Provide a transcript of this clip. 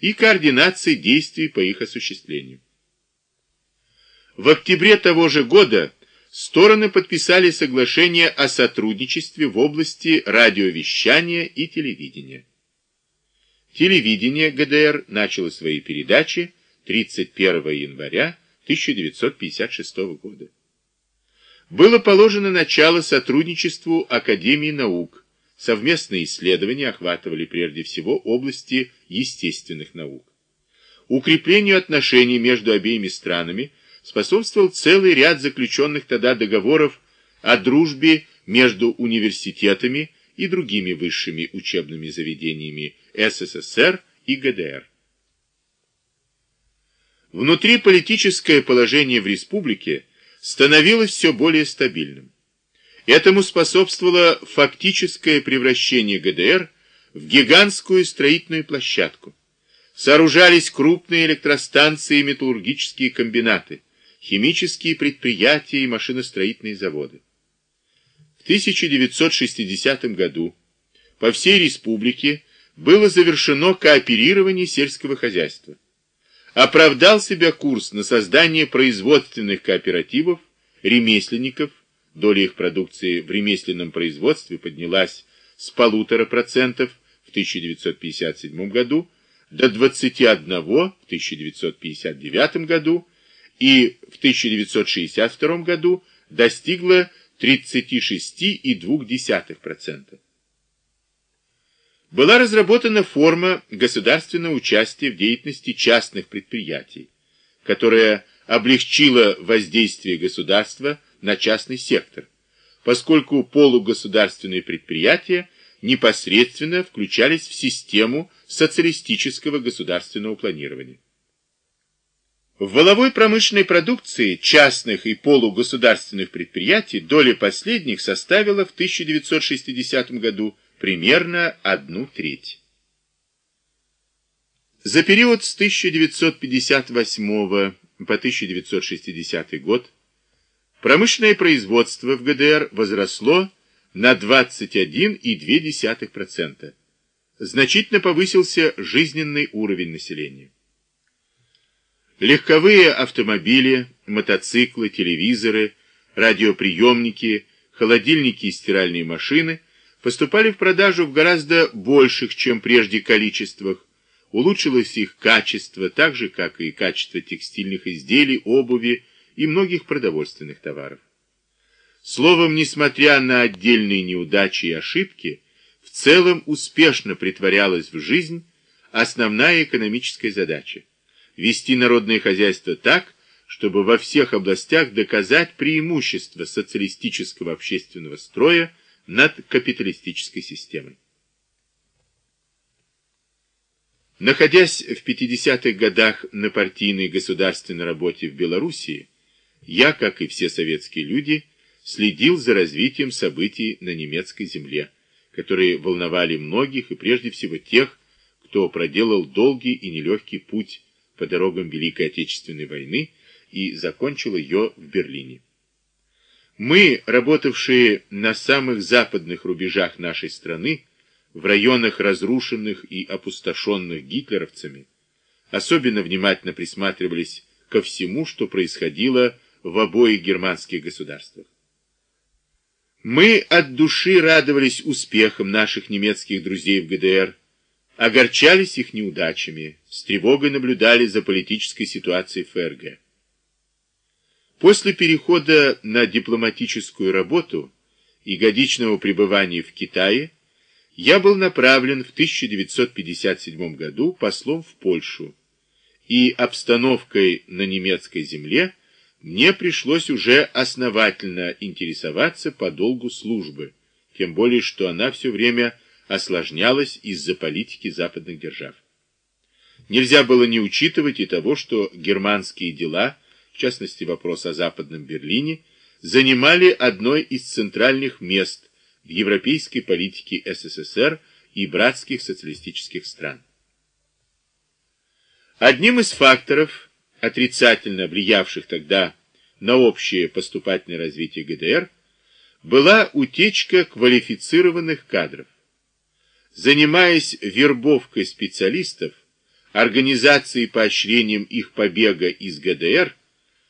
и координации действий по их осуществлению. В октябре того же года стороны подписали соглашение о сотрудничестве в области радиовещания и телевидения. Телевидение ГДР начало свои передачи 31 января 1956 года. Было положено начало сотрудничеству Академии наук. Совместные исследования охватывали прежде всего области естественных наук. Укреплению отношений между обеими странами способствовал целый ряд заключенных тогда договоров о дружбе между университетами и другими высшими учебными заведениями СССР и ГДР. Внутриполитическое положение в республике становилось все более стабильным. Этому способствовало фактическое превращение ГДР в гигантскую строительную площадку. Сооружались крупные электростанции и металлургические комбинаты, химические предприятия и машиностроительные заводы. В 1960 году по всей республике было завершено кооперирование сельского хозяйства. Оправдал себя курс на создание производственных кооперативов, ремесленников, доля их продукции в ремесленном производстве поднялась с полутора процентов в 1957 году до 21 в 1959 году и в 1962 году достигла 36,2%. Была разработана форма государственного участия в деятельности частных предприятий, которая облегчила воздействие государства на частный сектор, поскольку полугосударственные предприятия непосредственно включались в систему социалистического государственного планирования. В воловой промышленной продукции частных и полугосударственных предприятий доля последних составила в 1960 году примерно одну треть. За период с 1958 по 1960 год промышленное производство в ГДР возросло на 21,2%. Значительно повысился жизненный уровень населения. Легковые автомобили, мотоциклы, телевизоры, радиоприемники, холодильники и стиральные машины поступали в продажу в гораздо больших, чем прежде количествах, улучшилось их качество, так же, как и качество текстильных изделий, обуви и многих продовольственных товаров. Словом, несмотря на отдельные неудачи и ошибки, в целом успешно притворялась в жизнь основная экономическая задача – вести народное хозяйство так, чтобы во всех областях доказать преимущество социалистического общественного строя над капиталистической системой. Находясь в 50-х годах на партийной государственной работе в Белоруссии, я, как и все советские люди, следил за развитием событий на немецкой земле, которые волновали многих и прежде всего тех, кто проделал долгий и нелегкий путь по дорогам Великой Отечественной войны и закончил ее в Берлине. Мы, работавшие на самых западных рубежах нашей страны, в районах разрушенных и опустошенных гитлеровцами, особенно внимательно присматривались ко всему, что происходило в обоих германских государствах. Мы от души радовались успехам наших немецких друзей в ГДР, огорчались их неудачами, с тревогой наблюдали за политической ситуацией ФРГ. После перехода на дипломатическую работу и годичного пребывания в Китае я был направлен в 1957 году послом в Польшу, и обстановкой на немецкой земле мне пришлось уже основательно интересоваться по долгу службы, тем более что она все время осложнялась из-за политики западных держав. Нельзя было не учитывать и того, что германские дела – в частности вопрос о Западном Берлине, занимали одно из центральных мест в европейской политике СССР и братских социалистических стран. Одним из факторов, отрицательно влиявших тогда на общее поступательное развитие ГДР, была утечка квалифицированных кадров. Занимаясь вербовкой специалистов, организацией поощрением их побега из ГДР